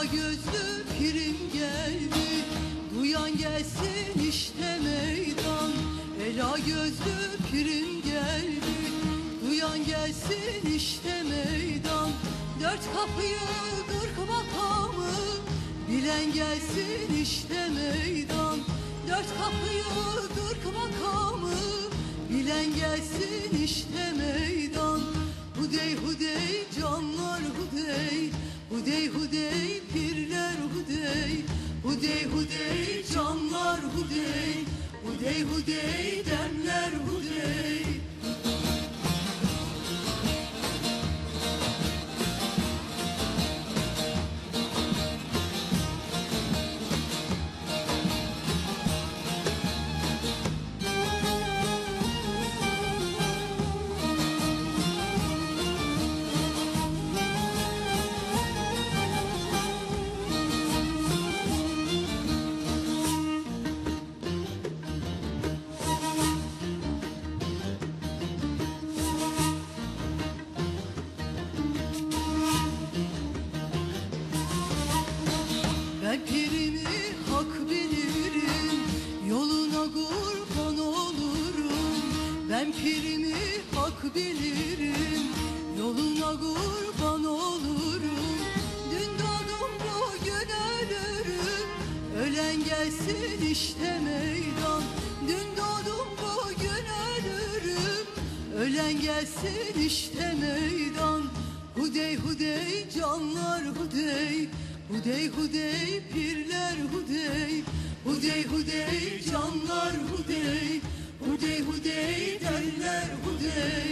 Kara gözlü pirim geldi. Duyan gelsin işte meydan. Ela gözlü pirim geldi. Duyan gelsin işte meydan. Dört kapıyı kırk makamı Bilen gelsin işte meydan. Dört kapıyı kırk makamı Bilen gelsin işte meydan. Hudey canlar hudey. Hudey hudey demler hudey Ben pirimi hak bilirim Yoluna kurban olurum. Ben pirimi hak bilirim Yoluna kurban olurum. Dün doğdum bugün ölürüm. Ölen gelsin işte meydan. Dün doğdum bugün ölürüm. Ölen gelsin işte meydan. Hudey hudey canlar hudey Hudey hudey pirler hudey. Hudey hudey canlar hudey. Hudey hudey derler hudey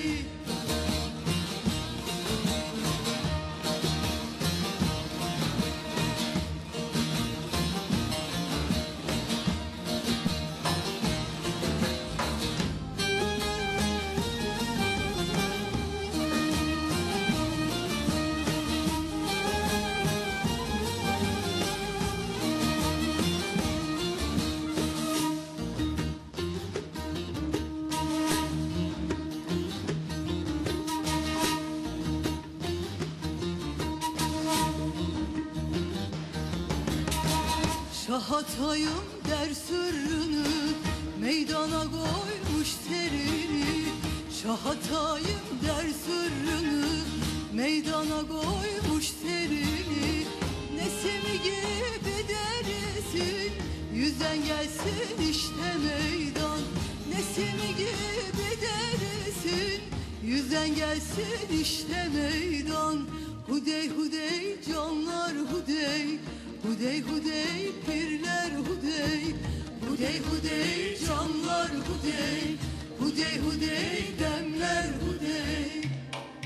Şahatayım der sırrını Meydana koymuş serini Şahatayım der sırrını Meydana koymuş serini Nesimi gibi derisin Yüzden gelsin işte meydan. Nesimi gibi derisin Yüzden gelsin işte meydan. Hudey hudey canlar hudey Hudey hudey pirler hudey. Hudey hudey canlar hudey. Hudey hudey demler hudey.